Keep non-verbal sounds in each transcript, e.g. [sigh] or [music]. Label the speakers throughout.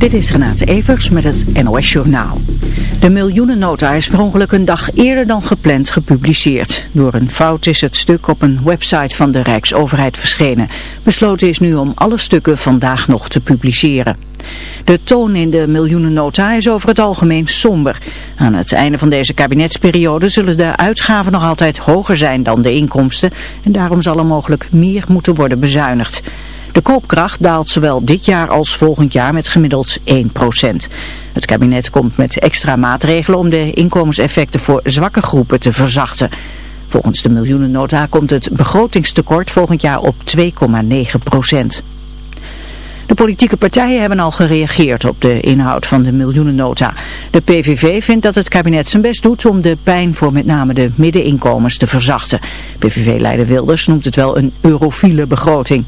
Speaker 1: Dit is Renate Evers met het NOS Journaal. De miljoenennota is per een dag eerder dan gepland gepubliceerd. Door een fout is het stuk op een website van de Rijksoverheid verschenen. Besloten is nu om alle stukken vandaag nog te publiceren. De toon in de miljoenennota is over het algemeen somber. Aan het einde van deze kabinetsperiode zullen de uitgaven nog altijd hoger zijn dan de inkomsten. En daarom zal er mogelijk meer moeten worden bezuinigd. De koopkracht daalt zowel dit jaar als volgend jaar met gemiddeld 1%. Het kabinet komt met extra maatregelen om de inkomenseffecten voor zwakke groepen te verzachten. Volgens de miljoenennota komt het begrotingstekort volgend jaar op 2,9%. De politieke partijen hebben al gereageerd op de inhoud van de miljoenennota. De PVV vindt dat het kabinet zijn best doet om de pijn voor met name de middeninkomens te verzachten. PVV-leider Wilders noemt het wel een eurofiele begroting.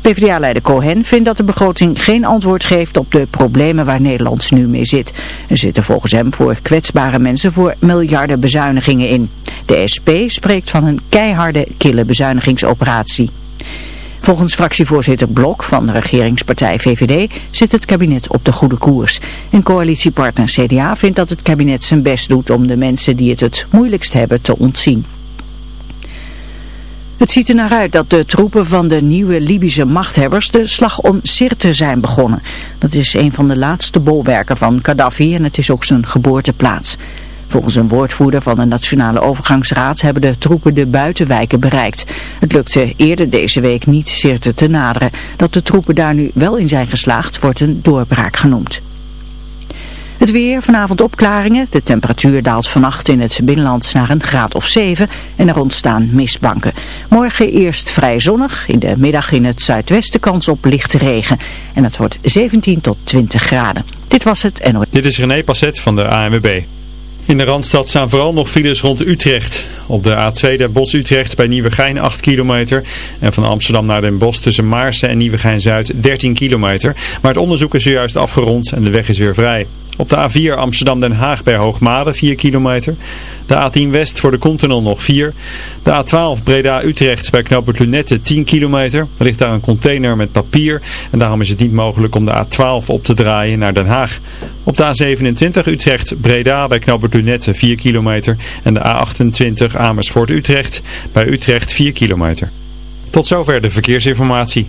Speaker 1: PvdA-leider Cohen vindt dat de begroting geen antwoord geeft op de problemen waar Nederland nu mee zit. Er zitten volgens hem voor kwetsbare mensen voor miljarden bezuinigingen in. De SP spreekt van een keiharde, kille bezuinigingsoperatie. Volgens fractievoorzitter Blok van de regeringspartij VVD zit het kabinet op de goede koers. En coalitiepartner CDA vindt dat het kabinet zijn best doet om de mensen die het het moeilijkst hebben te ontzien. Het ziet er naar uit dat de troepen van de nieuwe Libische machthebbers de slag om Sirte zijn begonnen. Dat is een van de laatste bolwerken van Gaddafi en het is ook zijn geboorteplaats. Volgens een woordvoerder van de Nationale Overgangsraad hebben de troepen de buitenwijken bereikt. Het lukte eerder deze week niet Sirte te naderen. Dat de troepen daar nu wel in zijn geslaagd wordt een doorbraak genoemd. Het weer, vanavond opklaringen. De temperatuur daalt vannacht in het binnenland naar een graad of 7 en er ontstaan mistbanken. Morgen eerst vrij zonnig, in de middag in het zuidwesten kans op lichte regen. En het wordt 17 tot 20 graden. Dit was het NOS.
Speaker 2: Dit is René Passet van de ANWB. In de Randstad staan vooral nog files rond Utrecht. Op de A2 der Bos Utrecht bij Nieuwegein 8 kilometer. En van Amsterdam naar Den Bosch tussen Maarsen en Nieuwegein Zuid 13 kilometer. Maar het onderzoek is zojuist afgerond en de weg is weer vrij. Op de A4 Amsterdam-Den Haag bij Hoogmade 4 kilometer. De A10 West voor de Continental nog 4. De A12 Breda-Utrecht bij knooppunt Lunette 10 kilometer. Er ligt daar een container met papier. En daarom is het niet mogelijk om de A12 op te draaien naar Den Haag. Op de A27 Utrecht-Breda bij knooppunt Lunette 4 kilometer. En de A28 Amersfoort-Utrecht bij Utrecht 4 kilometer. Tot zover de verkeersinformatie.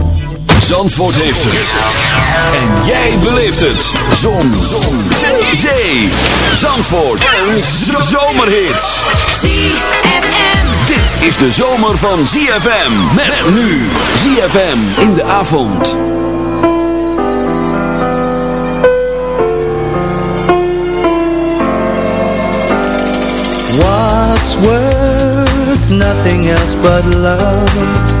Speaker 3: Zandvoort heeft het. En jij beleeft het. Zon. Zon. Zee. Zandvoort. Een zomerhit.
Speaker 4: ZFM.
Speaker 3: Dit is de zomer van ZFM. Met nu. ZFM in de avond.
Speaker 5: What's worth
Speaker 6: nothing else but love?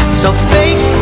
Speaker 6: So fake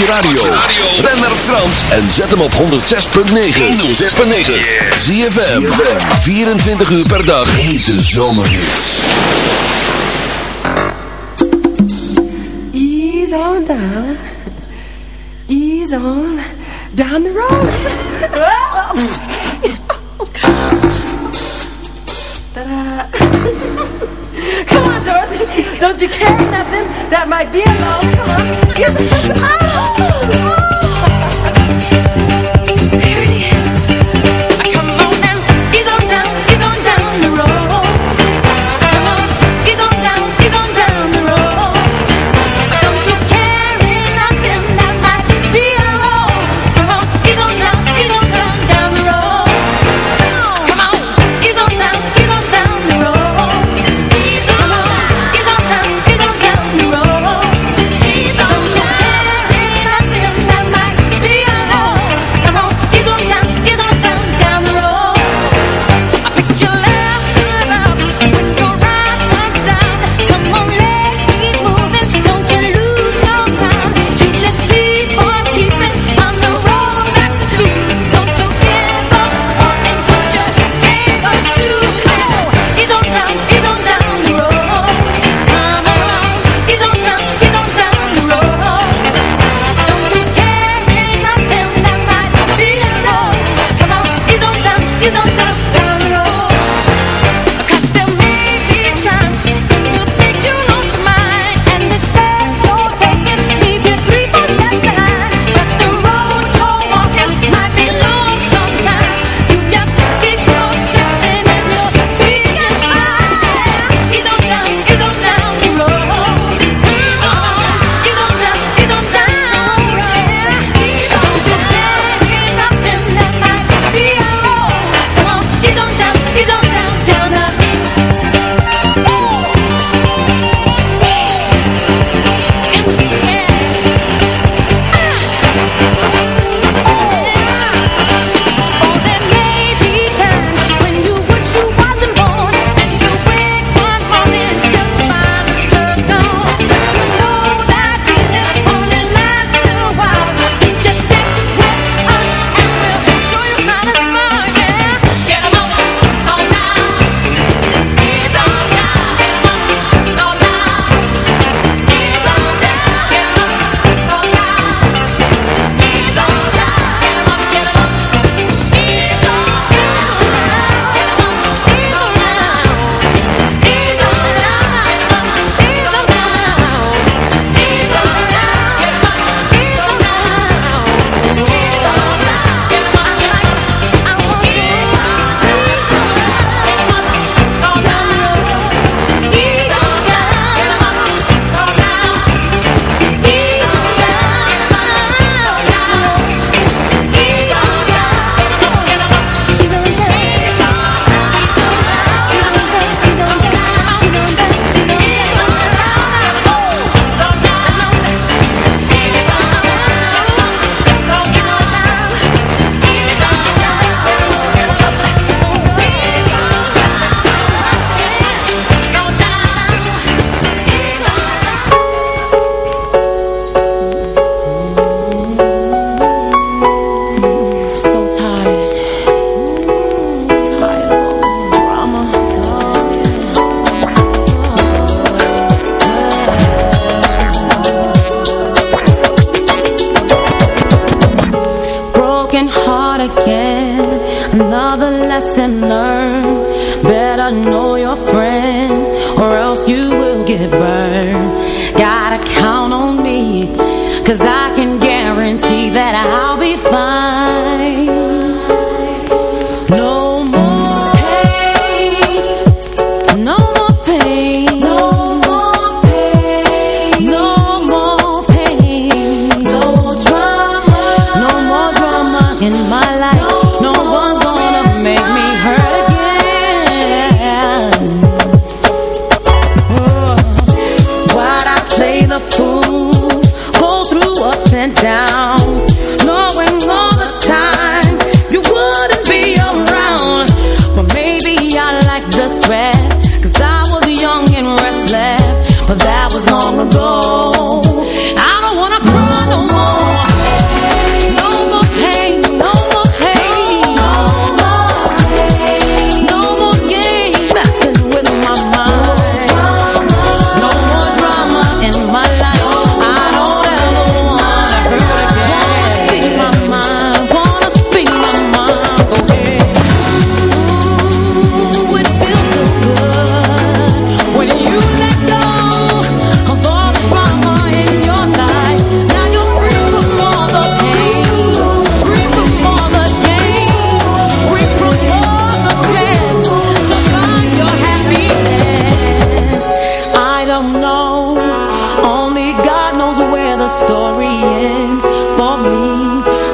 Speaker 3: je radio. ren naar Frans en zet hem op 106.9. 106.9. Zie je 24 uur per dag. Hete zomerhits.
Speaker 7: Ease on down. Ease on down the road. [laughs] Tada. [laughs] Come on. Dorothy, don't you care nothing that might be a long come?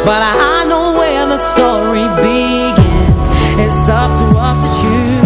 Speaker 7: But
Speaker 8: I
Speaker 7: know where the story begins. It's up to us to choose.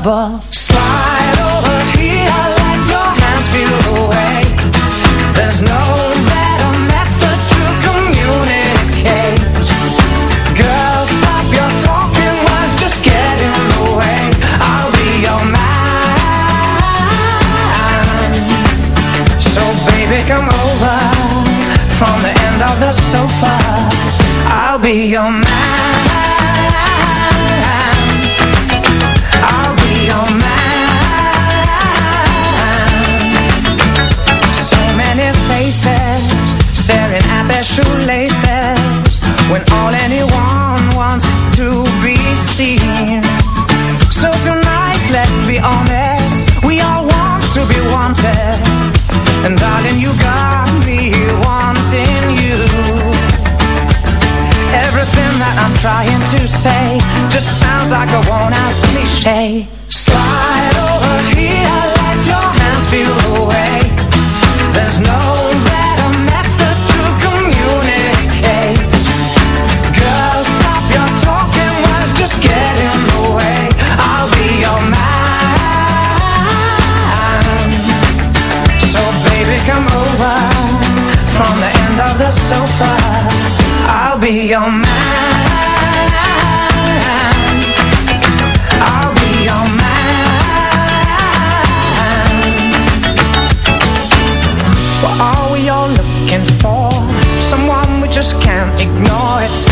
Speaker 5: Trouble. Can't ignore
Speaker 9: it.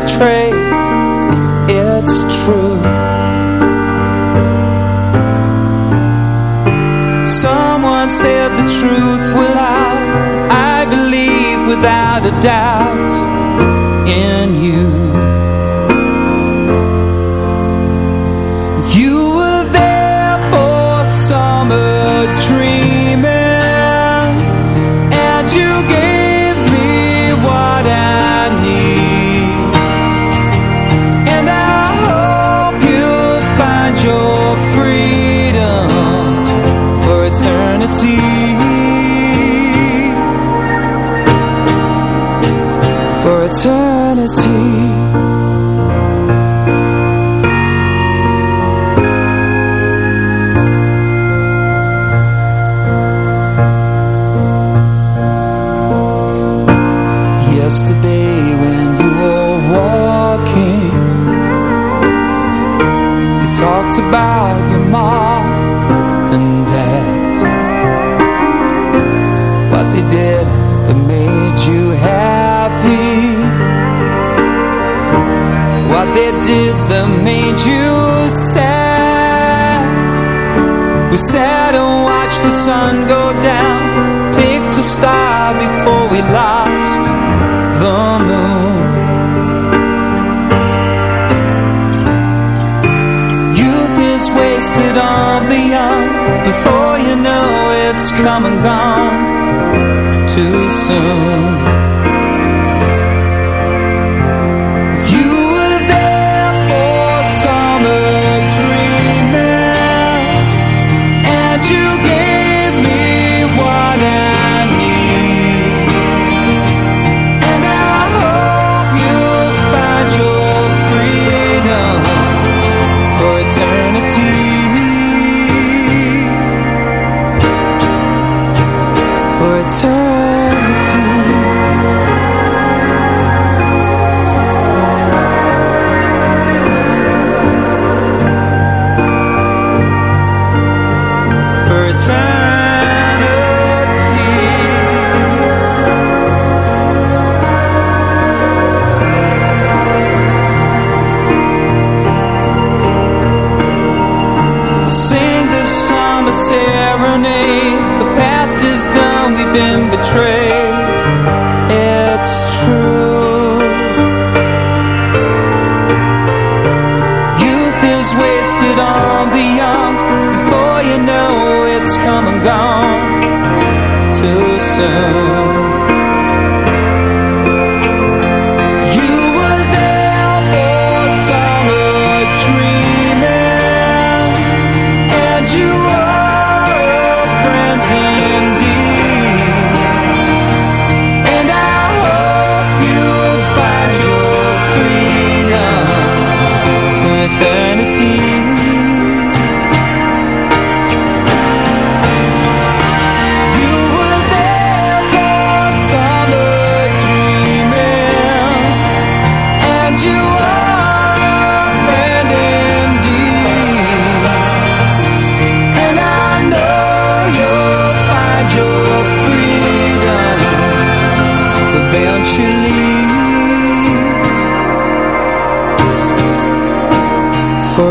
Speaker 9: Betrayed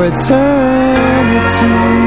Speaker 9: eternity